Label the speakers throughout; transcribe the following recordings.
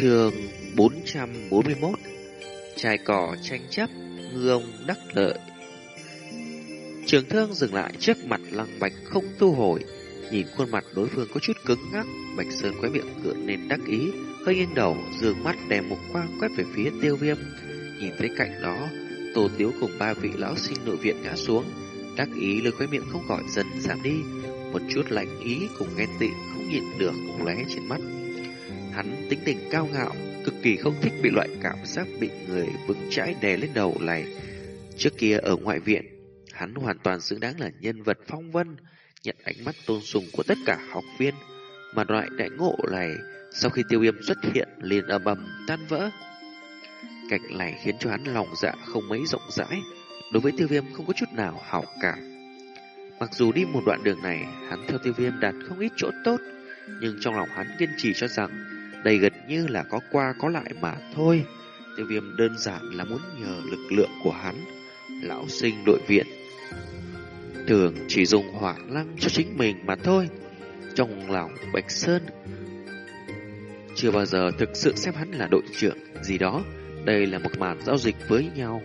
Speaker 1: Trường 441 Trai cỏ tranh chấp, ngư ông đắc lợi. Trường thương dừng lại trước mặt lăng bạch không thu hồi Nhìn khuôn mặt đối phương có chút cứng ngắc. Bạch Sơn quét miệng cửa nên đắc ý Hơi nghiêng đầu, dường mắt đem một quang quét về phía tiêu viêm. Nhìn thấy cạnh đó Tô Tiếu cùng ba vị lão sinh nội viện ngã xuống. Đắc ý lưỡi khóe miệng không gọi dần giảm đi Một chút lạnh ý cùng ghen tị không nhịn được lóe trên mắt. Hắn tính tình cao ngạo, Cực kỳ không thích bị loại cảm giác bị người vững chãi đè lên đầu này. Trước kia ở ngoại viện, Hắn hoàn toàn xứng đáng là nhân vật phong vân, Nhận ánh mắt tôn sùng của tất cả học viên. Mà loại đại ngộ này, Sau khi tiêu viêm xuất hiện, liền ầm ầm tan vỡ. Cảnh này khiến cho hắn lòng dạ không mấy rộng rãi, Đối với tiêu viêm không có chút nào hảo cảm. Mặc dù đi một đoạn đường này, Hắn theo tiêu viêm đạt không ít chỗ tốt, Nhưng trong lòng hắn kiên trì cho rằng đây gần như là có qua có lại mà thôi. Tiêu viêm đơn giản là muốn nhờ lực lượng của hắn, Lão sinh đội viện. Thường chỉ dùng hỏa lăng cho chính mình mà thôi. Trong lòng Bạch Sơn, Chưa bao giờ thực sự xem hắn là đội trưởng gì đó. Đây là một màn giao dịch với nhau.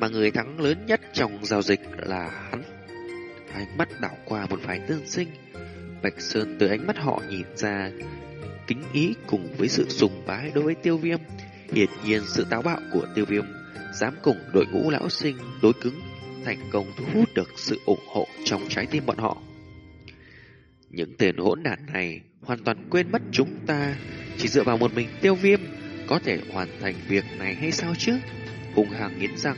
Speaker 1: Mà người thắng lớn nhất trong giao dịch là hắn. Ánh mắt đảo qua một vài tương sinh. Bạch Sơn từ ánh mắt họ nhìn ra Kính ý cùng với sự sùng bái đối với tiêu viêm Hiển nhiên sự táo bạo của tiêu viêm Dám cùng đội ngũ lão sinh đối cứng thành công thu hút được sự ủng hộ trong trái tim bọn họ. Những tên hỗn đản này hoàn toàn quên mất chúng ta chỉ dựa vào một mình tiêu viêm có thể hoàn thành việc này hay sao chứ? Hùng hàng nghiến răng,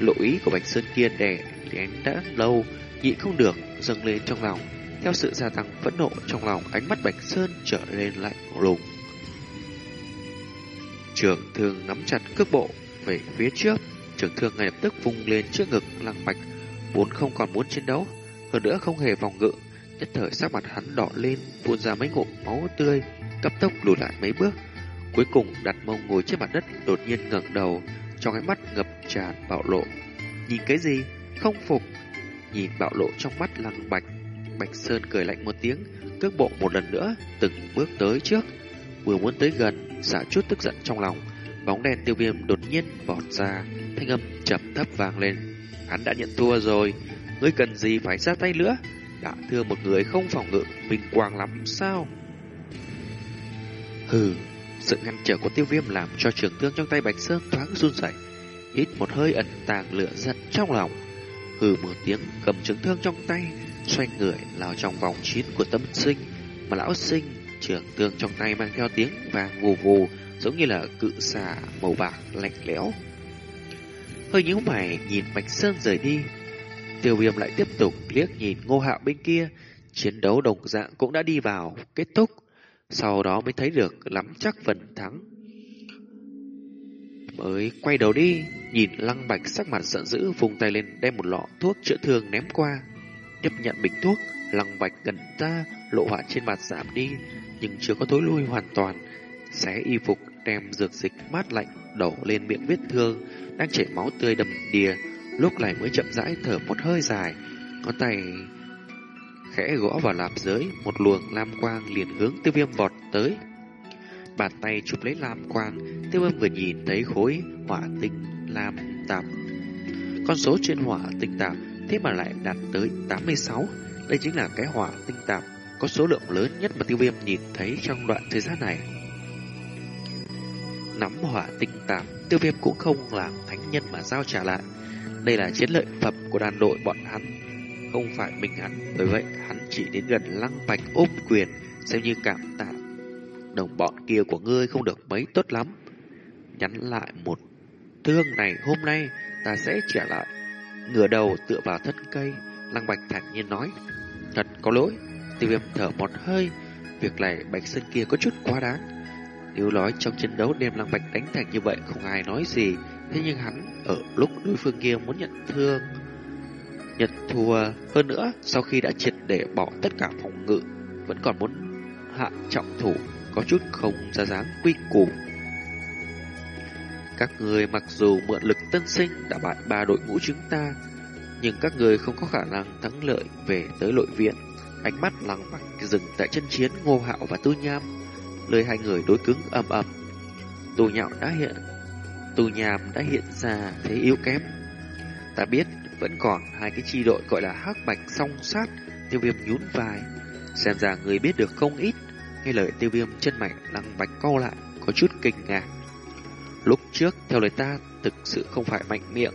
Speaker 1: lộ ý của Bạch Sơn kia đè anh đã lâu, nhịn không được, dâng lên trong lòng. Theo sự gia tăng phẫn nộ trong lòng, ánh mắt Bạch Sơn trở lên lạnh lùng. Trường thương nắm chặt cước bộ về phía trước, Trường thương ngay lập tức vung lên trước ngực lăng bạch, vốn không còn muốn chiến đấu, hơn nữa không hề vòng ngự, nhất thời sắc mặt hắn đỏ lên, phun ra mấy ngụm máu tươi, cấp tốc lùi lại mấy bước, cuối cùng đặt mông ngồi trên mặt đất, đột nhiên ngẩng đầu, trong ánh mắt ngập tràn bạo lộ. Nhìn cái gì? Không phục. Nhìn bạo lộ trong mắt lăng bạch, Bạch Sơn cười lạnh một tiếng, cước bộ một lần nữa, từng bước tới trước, vừa muốn tới gần, xả chút tức giận trong lòng, bóng đen tiêu viêm đột nhiên vọt ra, thanh âm chậm thấp vang lên. Hắn đã nhận thua rồi, ngươi cần gì phải ra tay nữa? Đã thưa một người không phòng ngự, bình quang lắm sao? Hừ, sự ngăn trở của tiêu viêm làm cho trường thương trong tay Bạch Sơn thoáng run rẩy, hít một hơi ẩn tàng lửa giận trong lòng. Hừ một tiếng cầm trường thương trong tay, xoay người lao trong vòng chín của tâm sinh, mà lão sinh trường tương trong tay mang theo tiếng vàng vù vù, giống như là cự xà màu bạc lạnh lẽo hơi nhíu mày nhìn Bạch Sơn rời đi. Tiêu viêm lại tiếp tục liếc nhìn ngô hạo bên kia, chiến đấu đồng dạng cũng đã đi vào, kết thúc. Sau đó mới thấy được lắm chắc phần thắng. Mới quay đầu đi, nhìn lăng bạch sắc mặt giận dữ vùng tay lên đem một lọ thuốc chữa thương ném qua. Tiếp nhận bình thuốc, lăng bạch gần ta, lộ họa trên mặt giảm đi, nhưng chưa có tối lui hoàn toàn. Xé y phục đem dược dịch mát lạnh đổ lên miệng vết thương, đang chảy máu tươi đầm đìa, lúc này mới chậm rãi thở một hơi dài, ngón tay khẽ gõ vào lạp giới, một luồng lam quang liền hướng tiêu viêm vọt tới. Bàn tay chụp lấy lam quang, tiêu viêm vừa nhìn thấy khối hỏa tinh lam tạp. Con số trên hỏa tinh tạp thế mà lại đạt tới 86. Đây chính là cái hỏa tinh tạp có số lượng lớn nhất mà tiêu viêm nhìn thấy trong đoạn thời gian này. Nắm hỏa tinh tạp tiêu viêm cũng không làm thánh nhân mà giao trả lại. Đây là chiến lợi phẩm của đàn đội bọn hắn, không phải mình hắn. Bởi vậy, hắn chỉ đến gần lăng bạch ôm quyền, xem như cảm tạ. Đồng bọn kia của ngươi không được mấy tốt lắm. Nhắn lại một thương này hôm nay ta sẽ trả lại. Ngửa đầu tựa vào thân cây, lăng bạch thản nhiên nói. Thật có lỗi, tiêu viêm thở một hơi, việc này bạch sơn kia có chút quá đáng. Nếu nói trong chiến đấu đem Lăng Bạch đánh thành như vậy không ai nói gì, thế nhưng hắn ở lúc đối phương kia muốn nhận thương, nhận thua hơn nữa sau khi đã triệt để bỏ tất cả phòng ngự, vẫn còn muốn hạ trọng thủ, có chút không ra dáng quy củ. Các người mặc dù mượn lực tân sinh đã bại ba đội ngũ chúng ta, nhưng các người không có khả năng thắng lợi về tới nội viện. Ánh mắt lăng bạch dừng tại chân chiến Ngô Hạo và Tô Nham lời hai người đối cứng ầm ầm. Tù nhạo đã hiện, tù Nham đã hiện ra thế yếu kém. Ta biết vẫn còn hai cái chi đội gọi là hắc bạch song sát, tiêu viêm nhún vai. Xem ra người biết được không ít, nghe lời tiêu viêm chân mạnh lăng bạch co lại, có chút kinh ngạc. Lúc trước, theo lời ta, thực sự không phải mạnh miệng.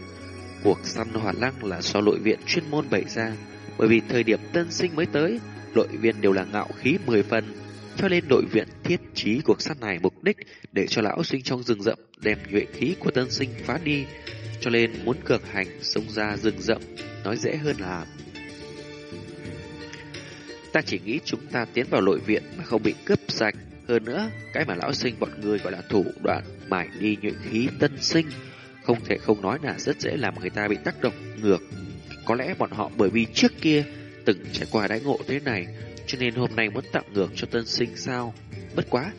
Speaker 1: Cuộc săn hỏa lăng là do nội viện chuyên môn bày ra, bởi vì thời điểm tân sinh mới tới, đội viên đều là ngạo khí mười phần, cho nên đội viện thiết trí cuộc săn này mục đích để cho lão sinh trong rừng rậm đem nhuệ khí của tân sinh phá đi, cho nên muốn cược hành xông ra rừng rậm, nói dễ hơn là Ta chỉ nghĩ chúng ta tiến vào nội viện mà không bị cướp sạch. Hơn nữa, cái mà lão sinh bọn người gọi là thủ đoạn mải đi nhuệ khí tân sinh, không thể không nói là rất dễ làm người ta bị tác động ngược. Có lẽ bọn họ bởi vì trước kia từng trải qua đãi ngộ thế này, cho nên hôm nay muốn tặng ngược cho tân sinh sao? Bất quá,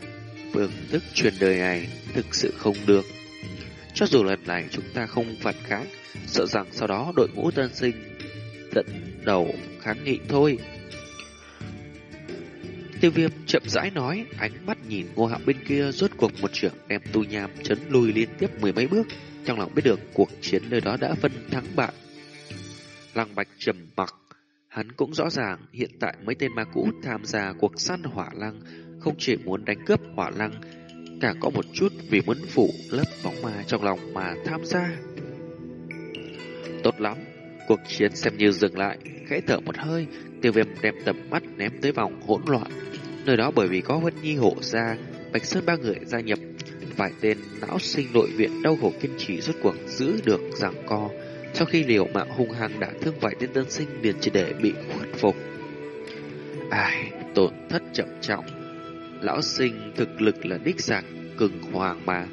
Speaker 1: phương thức truyền đời này thực sự không được. Cho dù lần này chúng ta không phản kháng, sợ rằng sau đó đội ngũ tân sinh tận đầu kháng nghị thôi. Tiêu viêm chậm rãi nói, ánh mắt nhìn ngô hạo bên kia rốt cuộc một trưởng đem tu nham chấn lùi liên tiếp mười mấy bước, trong lòng biết được cuộc chiến nơi đó đã phân thắng bại. Lăng bạch trầm mặc, hắn cũng rõ ràng hiện tại mấy tên ma cũ tham gia cuộc săn hỏa lăng không chỉ muốn đánh cướp hỏa lăng, cả có một chút vì muốn phủ lớp bóng ma trong lòng mà tham gia. Tốt lắm, cuộc chiến xem như dừng lại, khẽ thở một hơi, tiêu viêm đem tầm mắt ném tới vòng hỗn loạn. Nơi đó bởi vì có huân Nhi hộ ra, Bạch Sơn ba người gia nhập, vài tên não sinh nội viện đau khổ kiên trì rốt cuộc giữ được giảng co. Sau khi liều mạng hung hăng đã thương vài tên tân sinh liền chỉ để bị khuất phục. Ai, tổn thất chậm trọng. Lão sinh thực lực là đích giặc, cường hoàng mà.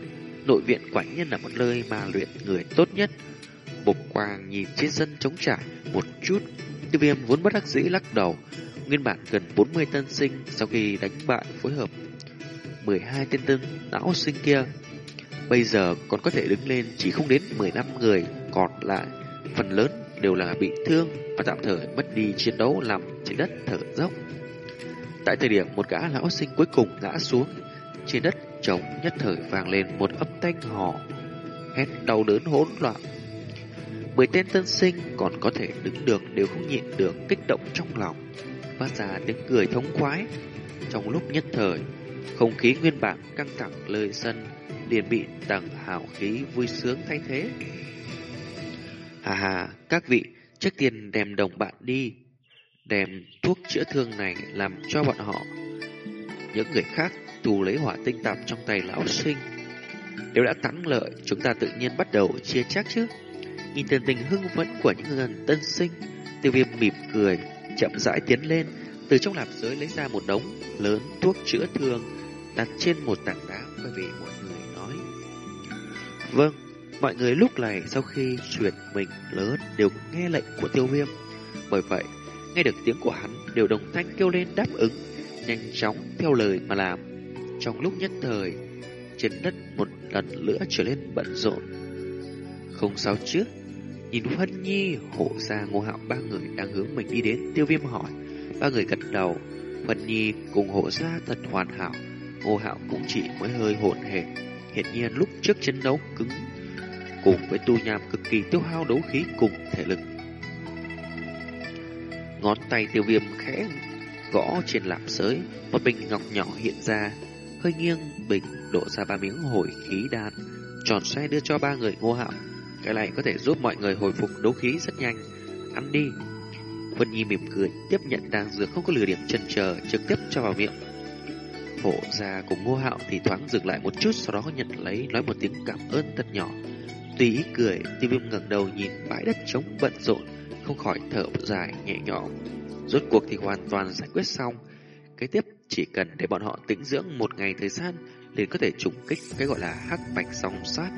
Speaker 1: Nội viện quả nhiên là một nơi mà luyện người tốt nhất. Bộc quang nhìn trên sân trống trải một chút, tiêu viêm vốn bất đắc dĩ lắc đầu, Nguyên bản gần 40 tân sinh sau khi đánh bại phối hợp 12 tên tân não sinh kia. Bây giờ còn có thể đứng lên chỉ không đến 15 người, còn lại phần lớn đều là bị thương và tạm thời mất đi chiến đấu làm trên đất thở dốc. Tại thời điểm một gã lão sinh cuối cùng ngã xuống, trên đất trống nhất thời vang lên một âm thanh hò, hét đau đớn hỗn loạn. Mười tên tân sinh còn có thể đứng được đều không nhịn được kích động trong lòng phát ra tiếng cười thống khoái. Trong lúc nhất thời, không khí nguyên bản căng thẳng lời sân liền bị tầng hào khí vui sướng thay thế. Hà hà, các vị, trước tiên đem đồng bạn đi, đem thuốc chữa thương này làm cho bọn họ. Những người khác tù lấy hỏa tinh tạp trong tay lão sinh. Nếu đã thắng lợi, chúng ta tự nhiên bắt đầu chia chắc chứ. Nhìn thần tình hưng phấn của những người tân sinh, tiêu viêm mỉm cười, chậm rãi tiến lên, từ trong lạp giới lấy ra một đống lớn thuốc chữa thương, đặt trên một tảng đá bởi vì mọi người nói. Vâng, mọi người lúc này sau khi chuyển mình lớn đều nghe lệnh của tiêu viêm. Bởi vậy, nghe được tiếng của hắn đều đồng thanh kêu lên đáp ứng, nhanh chóng theo lời mà làm. Trong lúc nhất thời, trên đất một lần nữa trở lên bận rộn. Không sao chứ, Nhìn Huân Nhi, hộ gia ngô hạo ba người đang hướng mình đi đến, tiêu viêm hỏi. Ba người gật đầu, Huân Nhi cùng hộ gia thật hoàn hảo, ngô hạo cũng chỉ mới hơi hỗn hệt Hiện nhiên lúc trước chiến đấu cứng, cùng với tu nham cực kỳ tiêu hao đấu khí cùng thể lực. Ngón tay tiêu viêm khẽ gõ trên lạp sới, một bình ngọc nhỏ hiện ra, hơi nghiêng bình đổ ra ba miếng hồi khí đan, tròn xoay đưa cho ba người ngô hạo cái này có thể giúp mọi người hồi phục đấu khí rất nhanh. Ăn đi. Vân Nhi mỉm cười, tiếp nhận đan dược không có lừa điểm chân chờ, trực tiếp cho vào miệng. Hổ ra cùng ngô hạo thì thoáng dừng lại một chút, sau đó nhận lấy, nói một tiếng cảm ơn thật nhỏ. Tùy ý cười, tiêu viêm ngẩng đầu nhìn bãi đất trống bận rộn, không khỏi thở dài nhẹ nhõm. Rốt cuộc thì hoàn toàn giải quyết xong. cái tiếp chỉ cần để bọn họ tĩnh dưỡng một ngày thời gian liền có thể trùng kích cái gọi là hắc bạch song sát.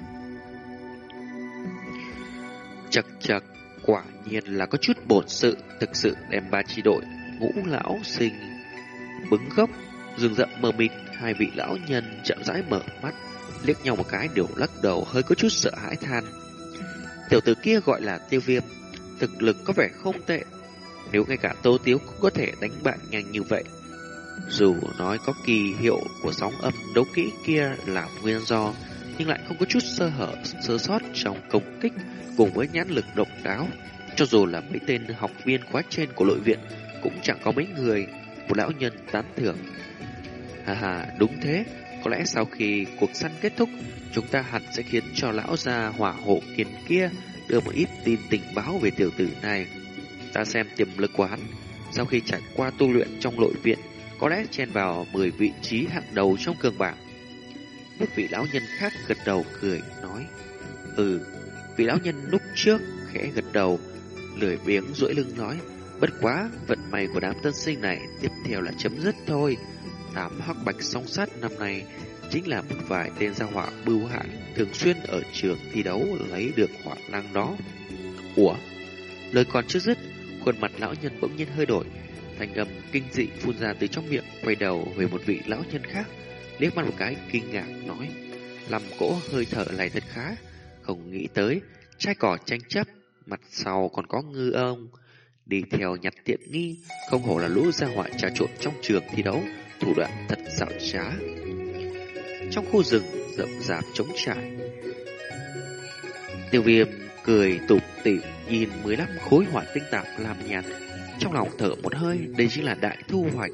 Speaker 1: Chật chật, quả nhiên là có chút bổn sự, thực sự đem ba chi đội, ngũ lão sinh, bứng gốc, rừng rậm mờ mịt, hai vị lão nhân chậm rãi mở mắt, liếc nhau một cái đều lắc đầu hơi có chút sợ hãi than. Tiểu tử kia gọi là tiêu viêm, thực lực có vẻ không tệ, nếu ngay cả tô tiếu cũng có thể đánh bạn nhanh như vậy. Dù nói có kỳ hiệu của sóng âm đấu kỹ kia là nguyên do, nhưng lại không có chút sơ hở, sơ sót trong công kích cùng với nhãn lực độc đáo. Cho dù là mấy tên học viên khóa trên của nội viện, cũng chẳng có mấy người một lão nhân tán thưởng. Hà hà, đúng thế, có lẽ sau khi cuộc săn kết thúc, chúng ta hẳn sẽ khiến cho lão gia hỏa hộ kiền kia đưa một ít tin tình báo về tiểu tử này. Ta xem tiềm lực của hắn, sau khi trải qua tu luyện trong nội viện, có lẽ chen vào 10 vị trí hạng đầu trong cường bảng. Một vị lão nhân khác gật đầu cười, nói, Ừ, vị lão nhân lúc trước khẽ gật đầu, lười biếng duỗi lưng nói, bất quá, vận may của đám tân sinh này tiếp theo là chấm dứt thôi. Tám hắc bạch song sát năm nay chính là một vài tên gia hỏa bưu hại thường xuyên ở trường thi đấu lấy được hỏa năng đó. Ủa? Lời còn chưa dứt, khuôn mặt lão nhân bỗng nhiên hơi đổi, thanh âm kinh dị phun ra từ trong miệng, quay đầu về một vị lão nhân khác, liếc mắt một cái kinh ngạc nói: "Làm cỗ hơi thở này thật khá, không nghĩ tới trai cỏ tranh chấp, mặt sau còn có ngư ông." đi theo nhặt tiện nghi, không hổ là lũ gia hỏa trà trộn trong trường thi đấu, thủ đoạn thật xảo trá. Trong khu rừng rậm rạp trống trải, tiêu viêm cười tủm tỉm nhìn 15 khối hỏa tinh tạp làm nhạt, trong lòng thở một hơi, đây chính là đại thu hoạch.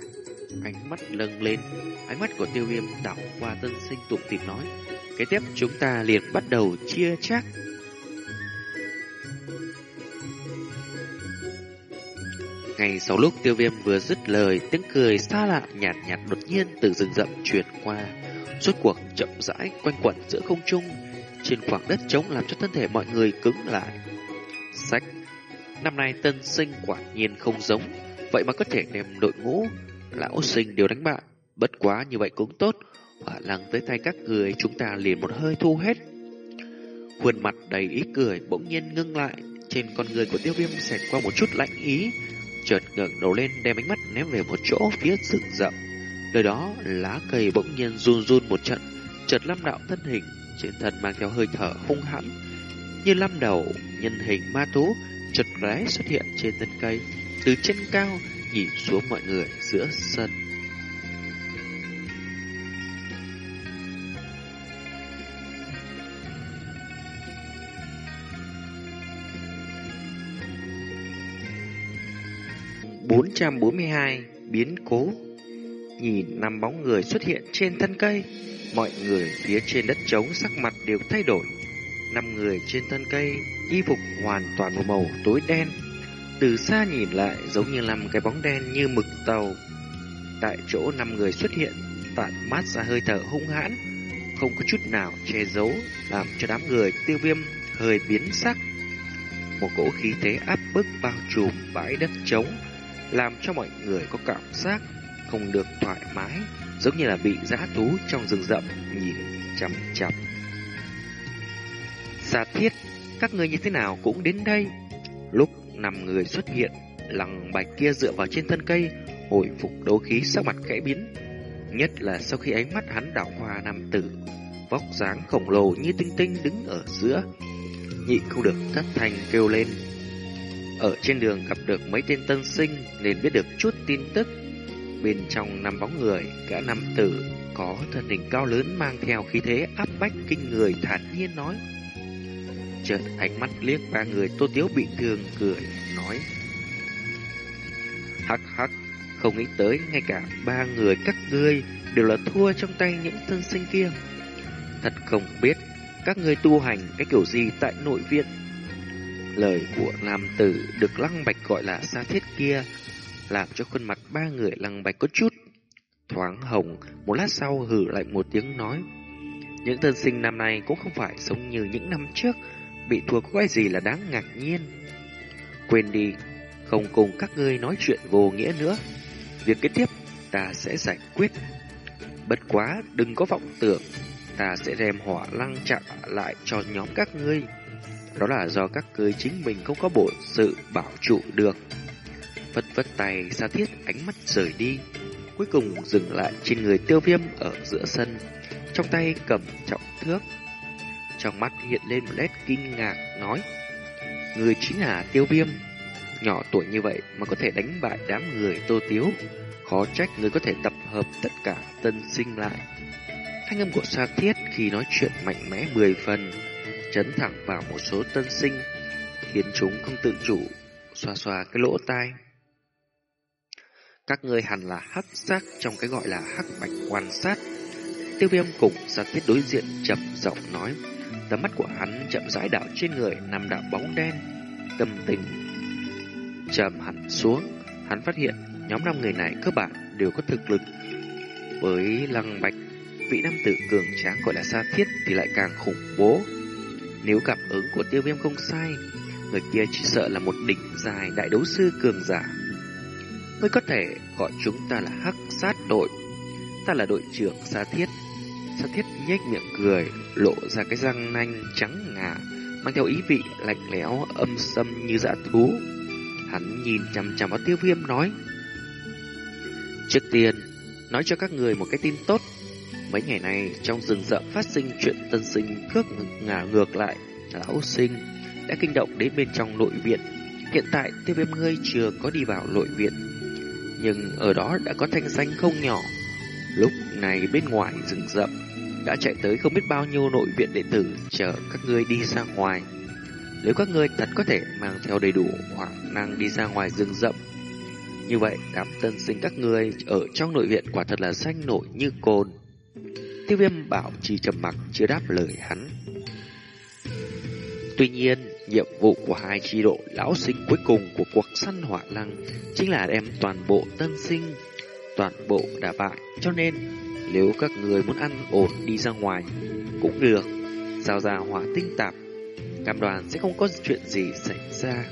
Speaker 1: Ánh mắt lâng lên, ánh mắt của tiêu viêm đảo qua tân sinh tụng tìm nói, kế tiếp chúng ta liền bắt đầu chia chác. Ngay sau lúc tiêu viêm vừa dứt lời, tiếng cười xa lạ nhạt nhạt đột nhiên từ rừng rậm truyền qua. Suốt cuộc chậm rãi quanh quẩn giữa không trung, trên khoảng đất trống làm cho thân thể mọi người cứng lại. Sách. Năm nay tân sinh quả nhiên không giống, vậy mà có thể đem đội ngũ, lão sinh đều đánh bại. Bất quá như vậy cũng tốt, hỏa lăng tới tay các người chúng ta liền một hơi thu hết. Khuôn mặt đầy ý cười bỗng nhiên ngưng lại, trên con người của tiêu viêm xẹt qua một chút lạnh ý, chợt ngẩng đầu lên đem ánh mắt ném về một chỗ phía rừng rậm. Nơi đó lá cây bỗng nhiên run run một trận, chợt lâm đạo thân hình trên thân mang theo hơi thở hung hãn, như lâm đầu nhân hình ma thú chợt lóe xuất hiện trên thân cây, từ trên cao nhìn xuống mọi người giữa sân. 442 biến cố. Nhìn năm bóng người xuất hiện trên thân cây, Mọi người phía trên đất trống sắc mặt đều thay đổi. Năm người trên thân cây, Y phục hoàn toàn một màu tối đen. Từ xa nhìn lại giống như năm cái bóng đen như mực tàu Tại chỗ năm người xuất hiện Tản mát ra hơi thở hung hãn Không có chút nào che giấu Làm cho đám người tiêu viêm hơi biến sắc Một cỗ khí thế áp bức bao trùm bãi đất trống làm cho mọi người có cảm giác không được thoải mái, giống như là bị dã thú trong rừng rậm nhìn chằm chằm. Giả thiết, các người như thế nào cũng đến đây. Lúc năm người xuất hiện, lăng bạch kia dựa vào trên thân cây, hồi phục đấu khí sắc mặt khẽ biến. Nhất là sau khi ánh mắt hắn đảo qua nam tử, vóc dáng khổng lồ như tinh tinh đứng ở giữa. Nhị không được thất thanh kêu lên ở trên đường gặp được mấy tên tân sinh nên biết được chút tin tức. Bên trong năm bóng người, cả nam tử có thân hình cao lớn mang theo khí thế áp bách kinh người thản nhiên nói. Chợt ánh mắt liếc ba người tô tiếu bị thương cười, nói. Hắc hắc, không nghĩ tới ngay cả ba người các ngươi đều là thua trong tay những thân sinh kia. Thật không biết các ngươi tu hành cái kiểu gì tại nội viện Lời của nam tử được lăng bạch gọi là xa thiết kia, làm cho khuôn mặt ba người lăng bạch có chút thoáng hồng, một lát sau hử lại một tiếng nói. Những thân sinh năm nay cũng không phải giống như những năm trước, bị thua có cái gì là đáng ngạc nhiên. Quên đi, không cùng các ngươi nói chuyện vô nghĩa nữa. Việc kế tiếp ta sẽ giải quyết. Bất quá đừng có vọng tưởng, ta sẽ đem hỏa lăng chặn lại cho nhóm các ngươi. Đó là do các ngươi chính mình không có bổn sự bảo trụ được. Vất vất tay xa thiết ánh mắt rời đi, cuối cùng dừng lại trên người tiêu viêm ở giữa sân, trong tay cầm trọng thước. Trong mắt hiện lên một nét kinh ngạc nói, Người chính là tiêu viêm, nhỏ tuổi như vậy mà có thể đánh bại đám người tô tiếu, Khó trách người có thể tập hợp tất cả tân sinh lại. Thanh âm của Sa Thiết khi nói chuyện mạnh mẽ mười phần, chấn thẳng vào một số tân sinh, khiến chúng không tự chủ, xoa xoa cái lỗ tai. Các người hẳn là hắc sát trong cái gọi là hắc bạch quan sát. Tiêu viêm cùng Sa Thiết đối diện chậm giọng nói, tầm mắt của hắn chậm rãi đảo trên người nằm đạo bóng đen, tâm tình trầm hẳn xuống, hắn phát hiện nhóm năm người này cơ bản đều có thực lực. Với lăng bạch, vị nam tử cường tráng gọi là Sa Thiết thì lại càng khủng bố. Nếu cảm ứng của tiêu viêm không sai, người kia chỉ sợ là một đỉnh dài đại đấu sư cường giả. Mới có thể gọi chúng ta là hắc sát đội. Ta là đội trưởng Sa Thiết. Sa Thiết nhếch miệng cười, lộ ra cái răng nanh trắng ngà, mang theo ý vị lạnh lẽo âm sâm như dã thú. Hắn nhìn chằm chằm vào tiêu viêm nói. Trước tiên, nói cho các người một cái tin tốt. Mấy ngày nay, trong rừng rậm phát sinh chuyện tân sinh cước ngả ngược lại, lão sinh đã kinh động đến bên trong nội viện. Hiện tại, tiêu viêm ngươi chưa có đi vào nội viện, nhưng ở đó đã có thanh danh không nhỏ. Lúc này bên ngoài rừng rậm, đã chạy tới không biết bao nhiêu nội viện đệ tử chờ các ngươi đi ra ngoài. Nếu các ngươi thật có thể mang theo đầy đủ hoặc năng đi ra ngoài rừng rậm, như vậy đám tân sinh các ngươi ở trong nội viện quả thật là xanh nổi như cồn. Tiêu viêm bảo trì trầm mặc chưa đáp lời hắn. Tuy nhiên, nhiệm vụ của hai chi độ lão sinh cuối cùng của cuộc săn hỏa lăng chính là đem toàn bộ tân sinh, toàn bộ đã bại. Cho nên, nếu các người muốn ăn ổn đi ra ngoài, cũng được. Giao ra hỏa tinh tạp Cam đoàn sẽ không có chuyện gì xảy ra.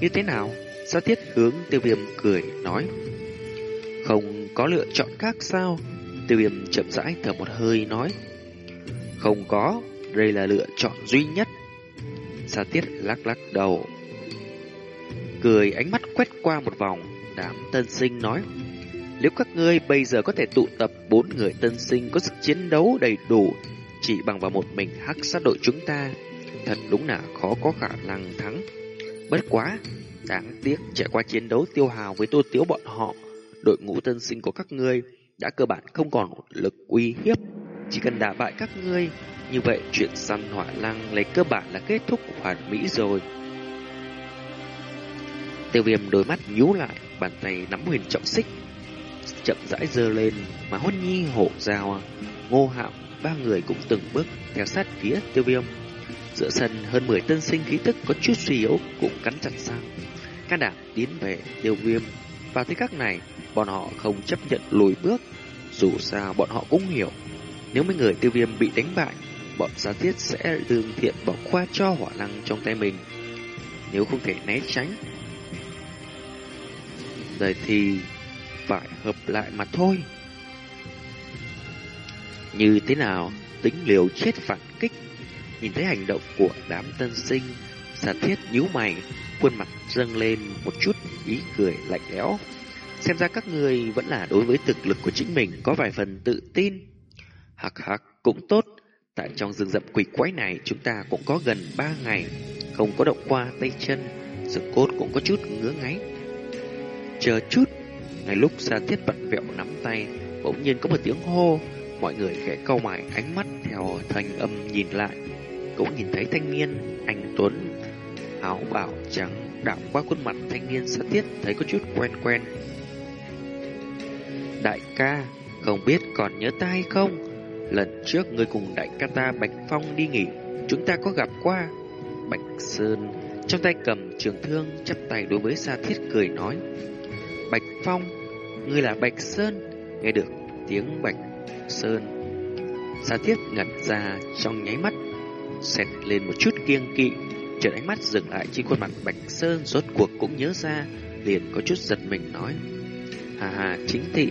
Speaker 1: Như thế nào? Sa thiết hướng tiêu viêm cười nói. Không có lựa chọn khác sao? Tiêu viêm chậm rãi thở một hơi nói. Không có, đây là lựa chọn duy nhất. Sa tiết lắc lắc đầu. Cười ánh mắt quét qua một vòng, đám tân sinh nói. Nếu các ngươi bây giờ có thể tụ tập bốn người tân sinh có sức chiến đấu đầy đủ, chỉ bằng vào một mình hắc sát đội chúng ta, thật đúng là khó có khả năng thắng. Bất quá, đáng tiếc trải qua chiến đấu tiêu hào với tô tiếu bọn họ, đội ngũ tân sinh của các ngươi đã cơ bản không còn lực uy hiếp. Chỉ cần đả bại các ngươi, như vậy chuyện săn hỏa lăng lấy cơ bản là kết thúc hoàn mỹ rồi. Tiêu viêm đôi mắt nhú lại, bàn tay nắm huyền trọng xích, chậm rãi dơ lên mà hôn nhi hộ rào ngô hạo, ba người cũng từng bước theo sát phía tiêu viêm. Giữa sân hơn 10 tân sinh khí tức có chút suy yếu cũng cắn chặt sang. Can đảm tiến về tiêu viêm. Vào thế các này, bọn họ không chấp nhận lùi bước. Dù sao bọn họ cũng hiểu. Nếu mấy người tiêu viêm bị đánh bại, bọn gia thiết sẽ lương thiện bỏ qua cho hỏa năng trong tay mình. Nếu không thể né tránh, rồi thì phải hợp lại mà thôi. Như thế nào, tính liều chết phản kích Nhìn thấy hành động của đám tân sinh, giả thiết nhíu mày, khuôn mặt dâng lên một chút ý cười lạnh lẽo. Xem ra các người vẫn là đối với thực lực của chính mình có vài phần tự tin. Hạc hạc cũng tốt, tại trong rừng rậm quỷ quái này chúng ta cũng có gần ba ngày, không có động qua tay chân, sự cốt cũng có chút ngứa ngáy. Chờ chút, ngay lúc Sa Thiết bận vẹo nắm tay, bỗng nhiên có một tiếng hô, mọi người khẽ câu mày ánh mắt theo thanh âm nhìn lại cũng nhìn thấy thanh niên anh Tuấn áo bảo trắng đảo qua khuôn mặt thanh niên Sa Thiết thấy có chút quen quen. Đại ca, không biết còn nhớ ta hay không? Lần trước người cùng đại ca ta Bạch Phong đi nghỉ, chúng ta có gặp qua. Bạch Sơn trong tay cầm trường thương chắp tay đối với Sa Thiết cười nói. Bạch Phong, ngươi là Bạch Sơn. Nghe được tiếng Bạch Sơn. Sa Thiết ngẩn ra trong nháy mắt xẹt lên một chút kiêng kỵ, chợt ánh mắt dừng lại trên khuôn mặt Bạch Sơn rốt cuộc cũng nhớ ra, liền có chút giật mình nói. Hà hà, chính thị,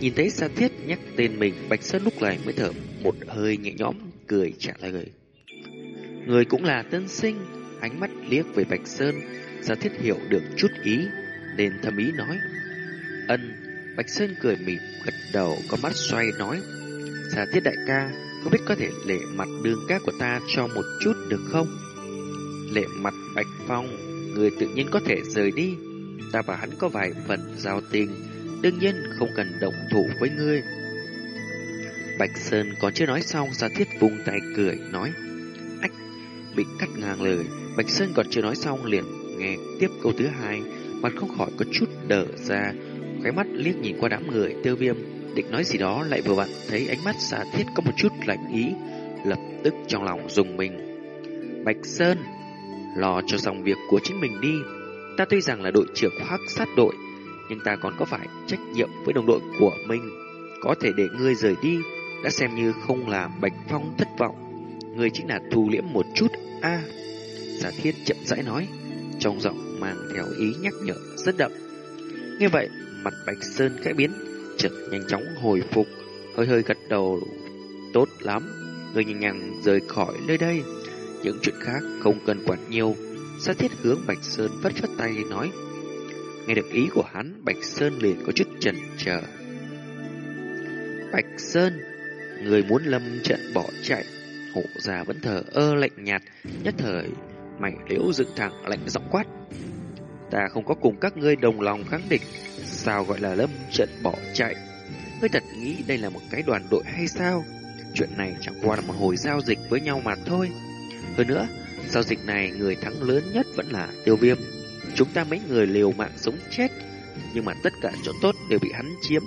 Speaker 1: nhìn thấy Sa Thiết nhắc tên mình, Bạch Sơn lúc này mới thở một hơi nhẹ nhõm, cười trả lời. Người cũng là tân sinh, ánh mắt liếc về Bạch Sơn, Sa Thiết hiểu được chút ý, nên thầm ý nói. Ân, Bạch Sơn cười mỉm, gật đầu, có mắt xoay nói. Xà Thiết đại ca, không biết có thể lệ mặt đường cát của ta cho một chút được không? Lệ mặt Bạch Phong, người tự nhiên có thể rời đi. Ta và hắn có vài phần giao tình, đương nhiên không cần động thủ với ngươi. Bạch Sơn còn chưa nói xong, Xà Thiết vung tay cười, nói. Ách, bị cắt ngang lời. Bạch Sơn còn chưa nói xong liền nghe tiếp câu thứ hai, mặt không khỏi có chút đờ ra, khóe mắt liếc nhìn qua đám người tiêu viêm, định nói gì đó lại vừa vặn thấy ánh mắt Sa Thiết có một chút lạnh ý, lập tức trong lòng dùng mình. Bạch Sơn, lo cho xong việc của chính mình đi. Ta tuy rằng là đội trưởng hắc sát đội, nhưng ta còn có phải trách nhiệm với đồng đội của mình. Có thể để ngươi rời đi, đã xem như không làm Bạch Phong thất vọng. Ngươi chính là thu liễm một chút a. À, giả thiết chậm rãi nói, trong giọng mang theo ý nhắc nhở rất đậm. Như vậy, mặt Bạch Sơn khẽ biến, chợt nhanh chóng hồi phục, hơi hơi gật đầu. Tốt lắm, người nhìn nhàng rời khỏi nơi đây. Những chuyện khác không cần quản nhiều. Sa thiết hướng Bạch Sơn vất vất tay nói. Nghe được ý của hắn, Bạch Sơn liền có chút chần chờ. Bạch Sơn, người muốn lâm trận bỏ chạy. Hộ già vẫn thờ ơ lạnh nhạt, nhất thời mảnh liễu dựng thẳng lạnh giọng quát. Ta không có cùng các ngươi đồng lòng kháng địch, sao gọi là lâm trận bỏ chạy? Ngươi thật nghĩ đây là một cái đoàn đội hay sao? Chuyện này chẳng qua là một hồi giao dịch với nhau mà thôi. Hơn nữa, giao dịch này người thắng lớn nhất vẫn là tiêu viêm. Chúng ta mấy người liều mạng sống chết, nhưng mà tất cả chỗ tốt đều bị hắn chiếm.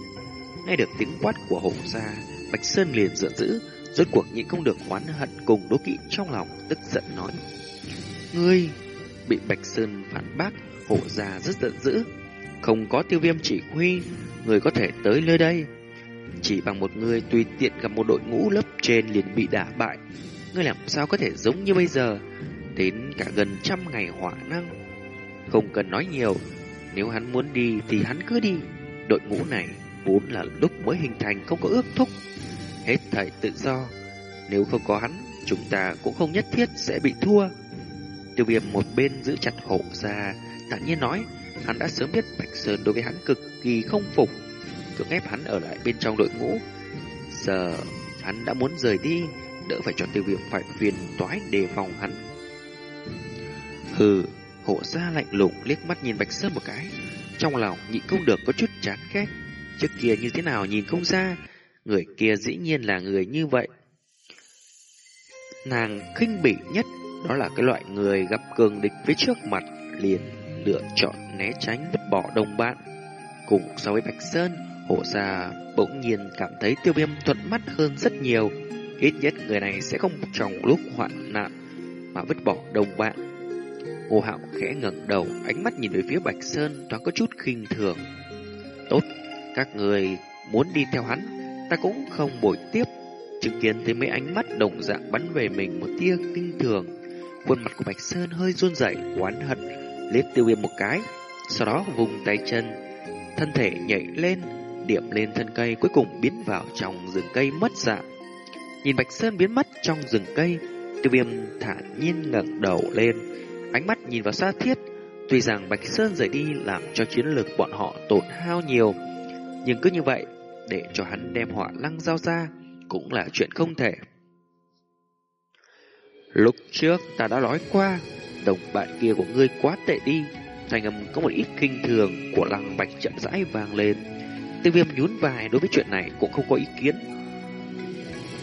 Speaker 1: Nghe được tiếng quát của hổ gia, Bạch Sơn liền giận dữ, rốt cuộc nhịn không được oán hận cùng đố kỵ trong lòng, tức giận nói. Ngươi bị Bạch Sơn phản bác, hổ gia rất giận dữ. Không có tiêu viêm chỉ huy, người có thể tới nơi đây. Chỉ bằng một người tùy tiện gặp một đội ngũ lớp trên liền bị đả bại, ngươi làm sao có thể giống như bây giờ, đến cả gần trăm ngày hỏa năng. Không cần nói nhiều, nếu hắn muốn đi thì hắn cứ đi. Đội ngũ này vốn là lúc mới hình thành không có ước thúc. Hết thảy tự do, nếu không có hắn, chúng ta cũng không nhất thiết sẽ bị thua. Tiêu viêm một bên giữ chặt hổ ra, thản nhiên nói, hắn đã sớm biết Bạch Sơn đối với hắn cực kỳ không phục, cưỡng ép hắn ở lại bên trong đội ngũ. Giờ hắn đã muốn rời đi, đỡ phải cho tiêu viêm phải phiền toái đề phòng hắn. Hừ, hộ ra lạnh lùng liếc mắt nhìn Bạch Sơn một cái, trong lòng nhịn không được có chút chán ghét. Trước kia như thế nào nhìn không ra, người kia dĩ nhiên là người như vậy. Nàng khinh bỉ nhất đó là cái loại người gặp cường địch phía trước mặt liền lựa chọn né tránh vứt bỏ đồng bạn. Cùng so với Bạch Sơn, hộ gia bỗng nhiên cảm thấy tiêu viêm thuận mắt hơn rất nhiều. Ít nhất người này sẽ không trong lúc hoạn nạn mà vứt bỏ đồng bạn. Ngô Hạo khẽ ngẩng đầu, ánh mắt nhìn về phía Bạch Sơn thoáng có chút khinh thường. Tốt, các người muốn đi theo hắn, ta cũng không bồi tiếp. Chứng kiến thấy mấy ánh mắt đồng dạng bắn về mình một tia kinh thường. Khuôn mặt của Bạch Sơn hơi run rẩy, oán hận, liếc tiêu viêm một cái, sau đó vùng tay chân, thân thể nhảy lên, điểm lên thân cây cuối cùng biến vào trong rừng cây mất dạng. Nhìn Bạch Sơn biến mất trong rừng cây, tiêu viêm thản nhiên ngẩng đầu lên, ánh mắt nhìn vào xa thiết. Tuy rằng Bạch Sơn rời đi làm cho chiến lược bọn họ tổn hao nhiều, nhưng cứ như vậy, để cho hắn đem họa lăng giao ra, cũng là chuyện không thể. Lúc trước ta đã nói qua, đồng bạn kia của ngươi quá tệ đi. thành âm có một ít kinh thường của lăng bạch chậm rãi vang lên. Tiêu viêm nhún vai đối với chuyện này cũng không có ý kiến.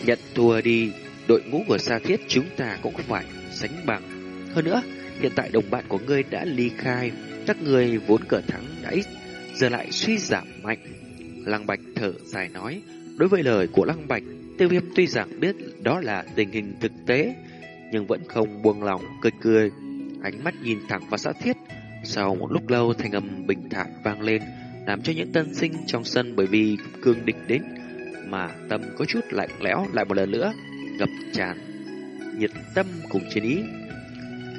Speaker 1: Nhận thua đi, đội ngũ của Sa Thiết chúng ta cũng không phải sánh bằng. Hơn nữa, hiện tại đồng bạn của ngươi đã ly khai, các người vốn cờ thắng đã ít, giờ lại suy giảm mạnh. Lăng Bạch thở dài nói, đối với lời của Lăng Bạch, tiêu viêm tuy rằng biết đó là tình hình thực tế, nhưng vẫn không buông lòng, cười cười. Ánh mắt nhìn thẳng vào xã Thiết, sau một lúc lâu thanh âm bình thản vang lên, làm cho những tân sinh trong sân bởi vì cương địch đến mà tâm có chút lạnh lẽo lại một lần nữa, ngập tràn nhiệt tâm cùng chiến ý.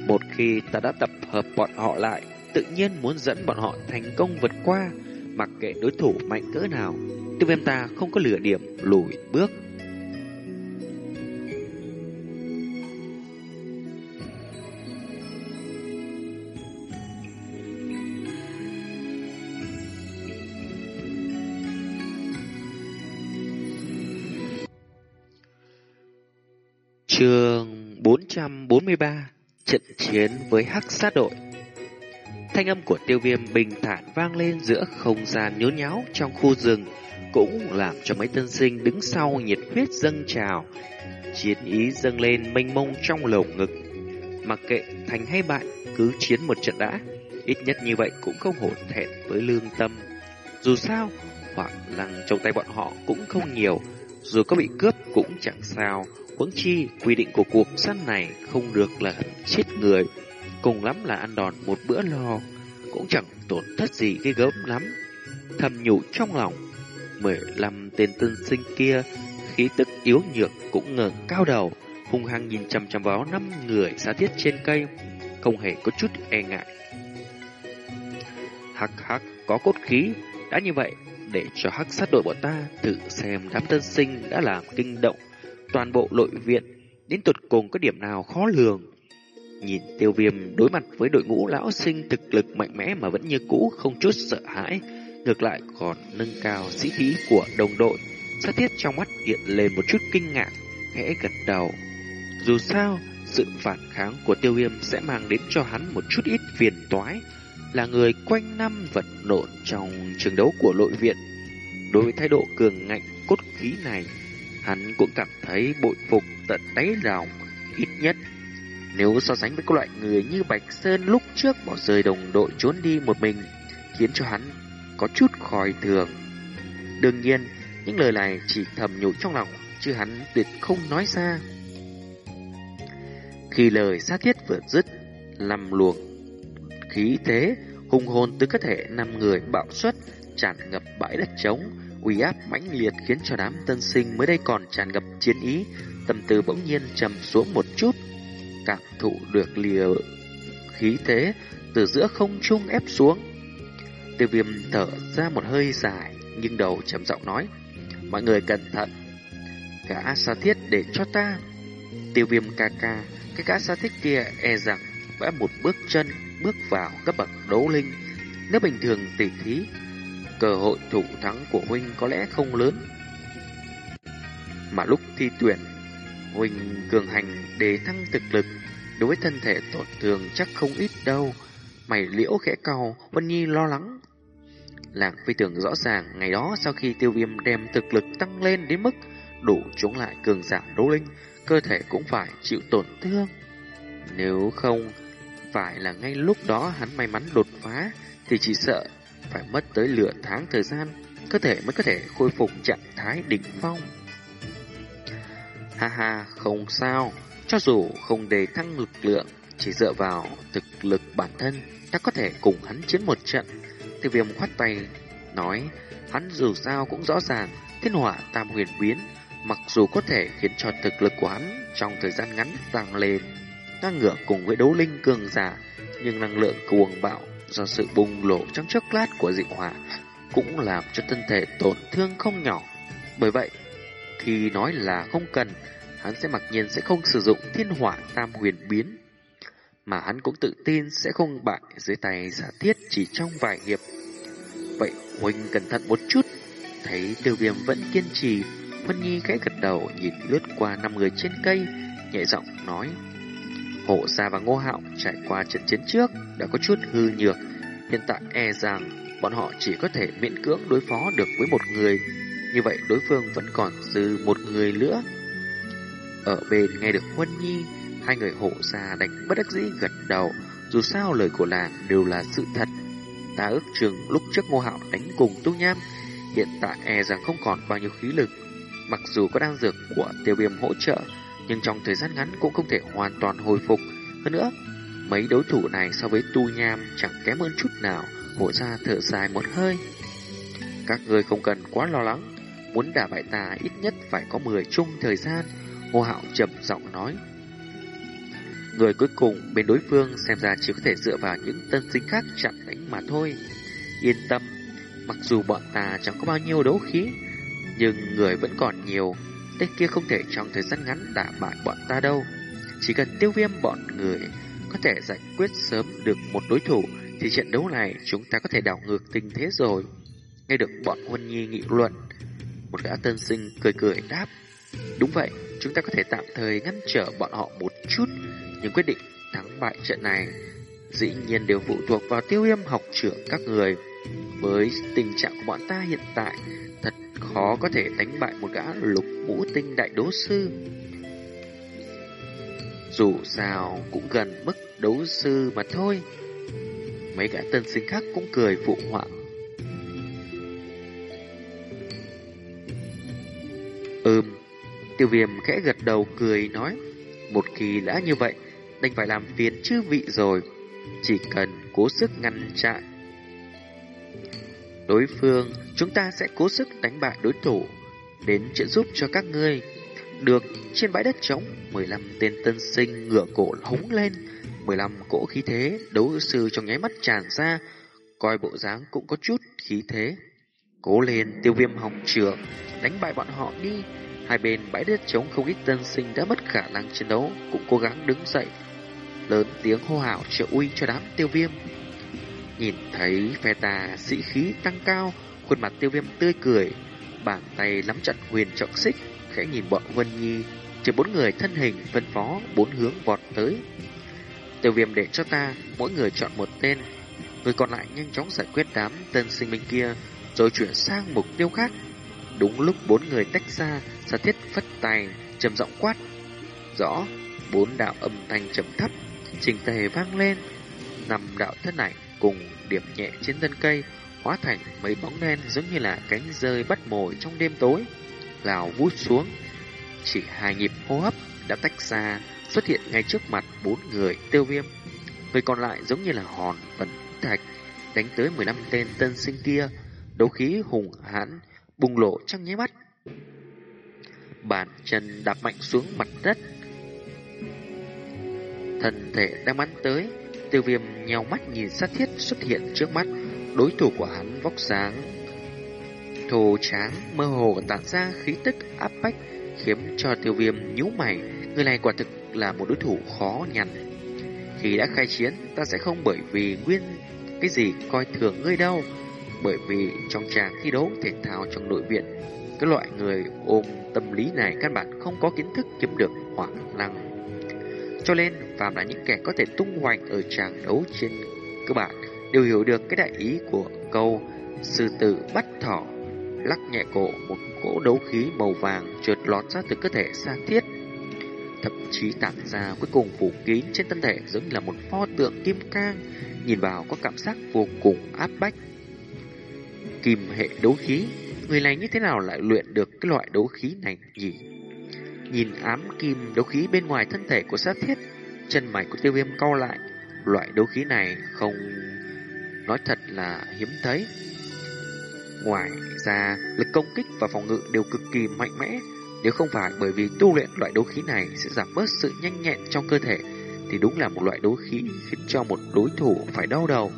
Speaker 1: Một khi ta đã tập hợp bọn họ lại, tự nhiên muốn dẫn bọn họ thành công vượt qua, mặc kệ đối thủ mạnh cỡ nào, tiêu viêm ta không có lửa điểm lùi bước. 43 Trận chiến với Hắc sát đội Thanh âm của tiêu viêm bình thản vang lên giữa không gian nhốn nháo trong khu rừng, cũng làm cho mấy tân sinh đứng sau nhiệt huyết dâng trào. Chiến ý dâng lên mênh mông trong lồng ngực. Mặc kệ thành hay bại, cứ chiến một trận đã. Ít nhất như vậy cũng không hổ thẹn với lương tâm. Dù sao, hoặc lăng trong tay bọn họ cũng không nhiều, dù có bị cướp cũng chẳng sao. Huống chi, quy định của cuộc săn này không được là chết người, cùng lắm là ăn đòn một bữa lo, cũng chẳng tổn thất gì ghê gớm lắm. Thầm nhủ trong lòng, mười lăm tên tân sinh kia, khí tức yếu nhược cũng ngẩng cao đầu, hung hăng nhìn chằm chằm vào năm người xa thiết trên cây, không hề có chút e ngại. Hắc hắc có cốt khí, đã như vậy, để cho hắc sát đội bọn ta thử xem đám tân sinh đã làm kinh động toàn bộ nội viện, đến tuột cùng có điểm nào khó lường. Nhìn tiêu viêm đối mặt với đội ngũ lão sinh thực lực mạnh mẽ mà vẫn như cũ không chút sợ hãi, ngược lại còn nâng cao sĩ khí của đồng đội. Sát thiết trong mắt hiện lên một chút kinh ngạc, khẽ gật đầu. Dù sao, sự phản kháng của tiêu viêm sẽ mang đến cho hắn một chút ít phiền toái, là người quanh năm vật lộn trong trường đấu của nội viện. Đối với thái độ cường ngạnh cốt khí này, hắn cũng cảm thấy bội phục tận đáy lòng, ít nhất. Nếu so sánh với các loại người như Bạch Sơn lúc trước bỏ rơi đồng đội trốn đi một mình, khiến cho hắn có chút khỏi thường. Đương nhiên, những lời này chỉ thầm nhủ trong lòng, chứ hắn tuyệt không nói ra. Khi lời sát thiết vừa dứt, lầm luồng khí thế hùng hồn từ cơ thể năm người bạo xuất tràn ngập bãi đất trống uy áp mãnh liệt khiến cho đám tân sinh mới đây còn tràn ngập chiến ý tâm tư bỗng nhiên trầm xuống một chút cảm thụ được lìa khí thế từ giữa không trung ép xuống tiêu viêm thở ra một hơi dài nhưng đầu trầm giọng nói mọi người cẩn thận gã xa thiết để cho ta tiêu viêm ca ca cái gã xa thiết kia e rằng vẽ một bước chân bước vào cấp bậc đấu linh. Nếu bình thường tỉ thí, cơ hội thủ thắng của huynh có lẽ không lớn. Mà lúc thi tuyển, huynh cường hành để thăng thực lực, đối với thân thể tổn thương chắc không ít đâu. Mày liễu khẽ cau, Vân Nhi lo lắng. Làng phi tưởng rõ ràng ngày đó sau khi tiêu viêm đem thực lực tăng lên đến mức đủ chống lại cường giả đấu linh, cơ thể cũng phải chịu tổn thương. Nếu không, phải là ngay lúc đó hắn may mắn đột phá thì chỉ sợ phải mất tới lửa tháng thời gian cơ thể mới có thể khôi phục trạng thái đỉnh phong. Ha ha, không sao, cho dù không đề thăng lực lượng, chỉ dựa vào thực lực bản thân, ta có thể cùng hắn chiến một trận. Tiêu viêm khoát tay, nói, hắn dù sao cũng rõ ràng, thiên hỏa tam huyền biến, mặc dù có thể khiến cho thực lực của hắn trong thời gian ngắn tăng lên ngang ngửa cùng với đấu linh cường giả, nhưng năng lượng cuồng bạo do sự bùng lộ trong chốc lát của dị hỏa cũng làm cho thân thể tổn thương không nhỏ. Bởi vậy, khi nói là không cần, hắn sẽ mặc nhiên sẽ không sử dụng thiên hỏa tam huyền biến. Mà hắn cũng tự tin sẽ không bại dưới tay giả thiết chỉ trong vài hiệp. Vậy Huynh cẩn thận một chút, thấy tiêu viêm vẫn kiên trì, Vân Nhi khẽ gật đầu nhìn lướt qua năm người trên cây, nhẹ giọng nói. Hộ Gia và Ngô Hạo trải qua trận chiến trước đã có chút hư nhược, hiện tại e rằng bọn họ chỉ có thể miễn cưỡng đối phó được với một người, như vậy đối phương vẫn còn dư một người nữa. Ở bên nghe được Huân Nhi, hai người hộ Gia đánh bất đắc dĩ gật đầu, dù sao lời của làng đều là sự thật. Ta ước chừng lúc trước Ngô Hạo đánh cùng Tu Nham, hiện tại e rằng không còn bao nhiêu khí lực. Mặc dù có đan dược của tiêu viêm hỗ trợ, nhưng trong thời gian ngắn cũng không thể hoàn toàn hồi phục. Hơn nữa, mấy đối thủ này so với tu nham chẳng kém hơn chút nào, hổ ra thở dài một hơi. Các người không cần quá lo lắng, muốn đả bại ta ít nhất phải có 10 chung thời gian, Ngô Hạo trầm giọng nói. Người cuối cùng bên đối phương xem ra chỉ có thể dựa vào những tân sinh khác chặn đánh mà thôi. Yên tâm, mặc dù bọn ta chẳng có bao nhiêu đấu khí, nhưng người vẫn còn nhiều, Tên kia không thể trong thời gian ngắn đả bại bọn ta đâu. Chỉ cần tiêu viêm bọn người có thể giải quyết sớm được một đối thủ thì trận đấu này chúng ta có thể đảo ngược tình thế rồi. Nghe được bọn Huân Nhi nghị luận, một gã tân sinh cười cười đáp. Đúng vậy, chúng ta có thể tạm thời ngăn trở bọn họ một chút, nhưng quyết định thắng bại trận này dĩ nhiên đều phụ thuộc vào tiêu viêm học trưởng các người. Với tình trạng của bọn ta hiện tại, khó có thể đánh bại một gã lục ngũ tinh đại đố sư. Dù sao cũng gần mức đấu sư mà thôi. Mấy gã tân sinh khác cũng cười phụ họa. Ừm, tiêu viêm khẽ gật đầu cười nói. Một khi đã như vậy, đành phải làm phiền chư vị rồi. Chỉ cần cố sức ngăn chặn đối phương, chúng ta sẽ cố sức đánh bại đối thủ, đến trợ giúp cho các ngươi. Được, trên bãi đất trống, 15 tên tân sinh ngửa cổ hống lên, 15 cỗ khí thế, đấu sư trong nháy mắt tràn ra, coi bộ dáng cũng có chút khí thế. Cố lên tiêu viêm hồng trưởng, đánh bại bọn họ đi. Hai bên bãi đất trống không ít tân sinh đã mất khả năng chiến đấu, cũng cố gắng đứng dậy. Lớn tiếng hô hào trợ uy cho đám tiêu viêm. Nhìn thấy phe ta sĩ khí tăng cao, khuôn mặt tiêu viêm tươi cười, bàn tay nắm chặt huyền trọng xích, khẽ nhìn bọn Vân Nhi, chỉ bốn người thân hình phân phó bốn hướng vọt tới. Tiêu viêm để cho ta, mỗi người chọn một tên, người còn lại nhanh chóng giải quyết đám tên sinh minh kia, rồi chuyển sang mục tiêu khác. Đúng lúc bốn người tách ra, giả thiết phất tay, trầm giọng quát. Rõ, bốn đạo âm thanh trầm thấp, trình tề vang lên. Năm đạo thân ảnh cùng điểm nhẹ trên thân cây, hóa thành mấy bóng đen giống như là cánh rơi bắt mồi trong đêm tối, lào vút xuống. Chỉ hai nhịp hô hấp đã tách ra, xuất hiện ngay trước mặt bốn người tiêu viêm. Người còn lại giống như là hòn vẩn thạch, đánh tới 15 tên tân sinh kia, đấu khí hùng hãn bùng lộ trong nháy mắt. Bàn chân đạp mạnh xuống mặt đất. Thân thể đang bắn tới, tiêu viêm nheo mắt nhìn sát thiết xuất hiện trước mắt, đối thủ của hắn vóc sáng. Thô tráng, mơ hồ tản ra khí tức áp bách, khiến cho tiêu viêm nhíu mày, người này quả thực là một đối thủ khó nhằn. Khi đã khai chiến, ta sẽ không bởi vì nguyên cái gì coi thường ngươi đâu, bởi vì trong tràng thi đấu thể thao trong nội viện, cái loại người ôm tâm lý này căn bản không có kiến thức kiếm được hoặc năng. Cho nên, phàm là những kẻ có thể tung hoành ở tràng đấu trên cơ bản đều hiểu được cái đại ý của câu sư tử bắt thỏ lắc nhẹ cổ một cỗ đấu khí màu vàng trượt lọt ra từ cơ thể xa thiết thậm chí tản ra cuối cùng phủ kín trên thân thể giống như là một pho tượng kim cang nhìn vào có cảm giác vô cùng áp bách. Kim hệ đấu khí người này như thế nào lại luyện được cái loại đấu khí này nhỉ? Nhìn ám kim đấu khí bên ngoài thân thể của sát thiết. Chân mày của tiêu viêm cau lại. Loại đấu khí này không nói thật là hiếm thấy. Ngoài ra lực công kích và phòng ngự đều cực kỳ mạnh mẽ. Nếu không phải bởi vì tu luyện loại đấu khí này sẽ giảm bớt sự nhanh nhẹn trong cơ thể, thì đúng là một loại đấu khí khiến cho một đối thủ phải đau đầu.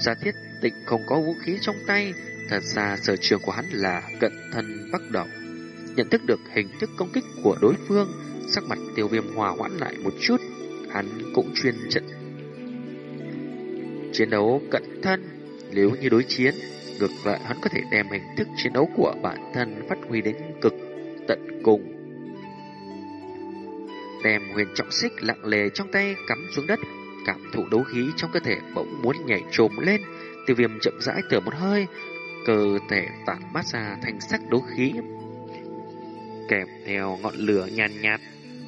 Speaker 1: Gia thiết tịnh không có vũ khí trong tay, thật ra sở trường của hắn là cận thân bắt động. Nhận thức được hình thức công kích của đối phương, sắc mặt tiêu viêm hòa hoãn lại một chút, hắn cũng chuyên trận. Chiến đấu cận thân, nếu như đối chiến, Ngược lại hắn có thể đem hình thức chiến đấu của bản thân phát huy đến cực tận cùng. Đem huyền trọng xích lặng lề trong tay cắm xuống đất, cảm thụ đấu khí trong cơ thể bỗng muốn nhảy trồm lên, tiêu viêm chậm rãi thở một hơi, cơ thể tản mát ra thành sắc đấu khí. Kèm theo ngọn lửa nhàn nhạt, nhạt,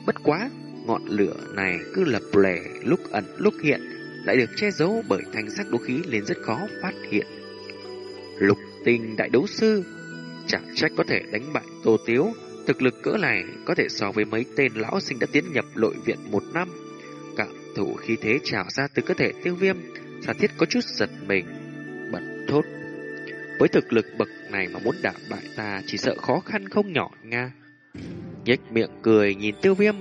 Speaker 1: bất quá, ngọn lửa này cứ lập lẻ lúc ẩn lúc hiện, lại được che giấu bởi thanh sắc đấu khí nên rất khó phát hiện. Lục tinh đại đấu sư Chẳng trách có thể đánh bại Tô Tiếu. Thực lực cỡ này có thể so với mấy tên lão sinh đã tiến nhập nội viện một năm. Cảm thủ khí thế trào ra từ cơ thể tiêu viêm Giả thiết có chút giật mình Bật thốt. Với thực lực bậc này mà muốn đả bại ta Chỉ sợ khó khăn không nhỏ nha nhếch miệng cười nhìn tiêu viêm.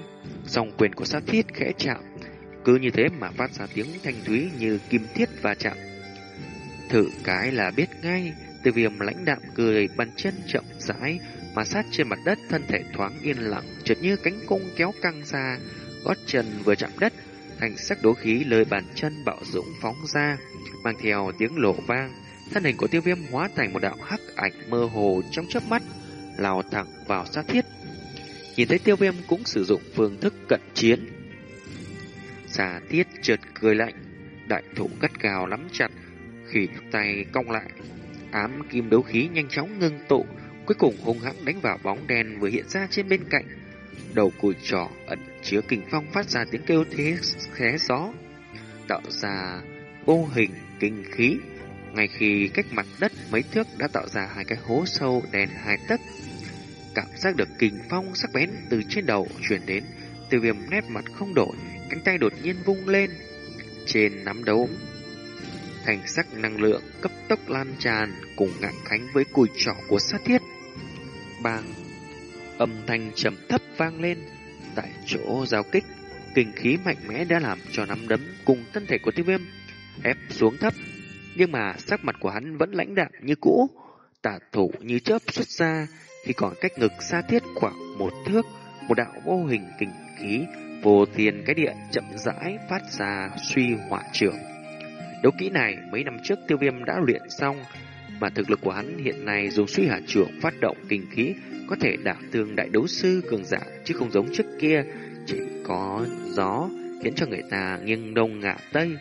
Speaker 1: Dòng quyền của sát thiết khẽ chạm. Cứ như thế mà phát ra tiếng thanh thúy như kim thiết va chạm. Thử cái là biết ngay, tiêu viêm lãnh đạm cười bàn chân chậm rãi, mà sát trên mặt đất thân thể thoáng yên lặng, chợt như cánh cung kéo căng ra, gót chân vừa chạm đất, thành sắc đố khí lời bàn chân bạo dũng phóng ra, mang theo tiếng lộ vang, thân hình của tiêu viêm hóa thành một đạo hắc ảnh mơ hồ trong chớp mắt, lao thẳng vào sát thiết. Nhìn thấy tiêu viêm cũng sử dụng phương thức cận chiến. Xà tiết trượt cười lạnh, đại thủ cắt gào nắm chặt, khỉ tay cong lại. Ám kim đấu khí nhanh chóng ngưng tụ, cuối cùng hung hãng đánh vào bóng đen vừa hiện ra trên bên cạnh. Đầu cùi trỏ ẩn chứa kình phong phát ra tiếng kêu thế khé gió, tạo ra vô hình kinh khí. Ngay khi cách mặt đất mấy thước đã tạo ra hai cái hố sâu đèn hai tấc, cảm giác được kình phong sắc bén từ trên đầu truyền đến, từ viêm nét mặt không đổi, cánh tay đột nhiên vung lên trên nắm đấu thành sắc năng lượng cấp tốc lan tràn cùng ngạn khánh với cùi trỏ của sát thiết. Bang! Âm thanh trầm thấp vang lên tại chỗ giao kích. Kinh khí mạnh mẽ đã làm cho nắm đấm cùng thân thể của tiêu viêm ép xuống thấp. Nhưng mà sắc mặt của hắn vẫn lãnh đạm như cũ. Tả thủ như chớp xuất ra khi còn cách ngực xa thiết khoảng một thước. Một đạo vô hình kình khí vô tiền cái địa chậm rãi phát ra suy hỏa trưởng. Đấu kỹ này mấy năm trước tiêu viêm đã luyện xong, mà thực lực của hắn hiện nay dùng suy hỏa trưởng phát động kình khí có thể đả thương đại đấu sư cường giả chứ không giống trước kia chỉ có gió khiến cho người ta nghiêng đông ngả tây.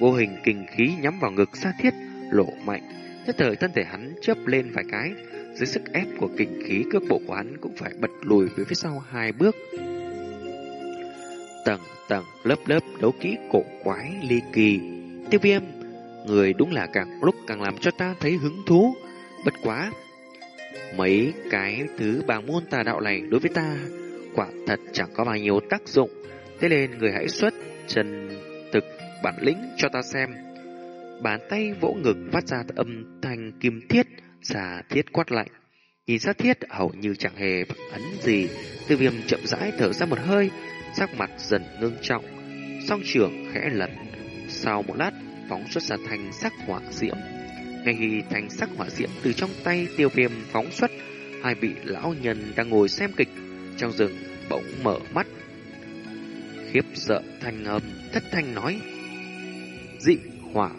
Speaker 1: Vô hình kình khí nhắm vào ngực xa thiết, lộ mạnh, nhất thời thân thể hắn chớp lên vài cái, dưới sức ép của kinh khí cước bộ của hắn cũng phải bật lùi về phía sau hai bước. Tầng tầng lớp lớp đấu kỹ cổ quái ly kỳ Tiêu viêm, người đúng là càng lúc càng làm cho ta thấy hứng thú. Bất quá, mấy cái thứ bàng môn tà đạo này đối với ta quả thật chẳng có bao nhiêu tác dụng. Thế nên người hãy xuất chân thực bản lĩnh cho ta xem. Bàn tay vỗ ngực phát ra âm thanh kim thiết, xà thiết quát lạnh. Nhìn sát thiết hầu như chẳng hề ấn gì, tiêu viêm chậm rãi thở ra một hơi, sắc mặt dần ngưng trọng, song trường khẽ lật sau một lát, phóng xuất ra thanh sắc hỏa diễm. Ngay khi thanh sắc hỏa diễm từ trong tay tiêu viêm phóng xuất, hai vị lão nhân đang ngồi xem kịch trong rừng bỗng mở mắt. Khiếp sợ thanh âm, thất thanh nói. Dị hỏa